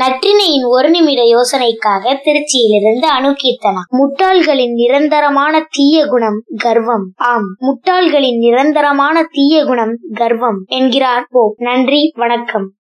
நற்றினையின் ஒரு நிமிட யோசனைக்காக திருச்சியிலிருந்து அணுகீர்த்தனா முட்டாள்களின் நிரந்தரமான தீய குணம் கர்வம். ஆம் முட்டாள்களின் நிரந்தரமான தீய குணம் கர்வம். என்கிறார் போ. நன்றி வணக்கம்.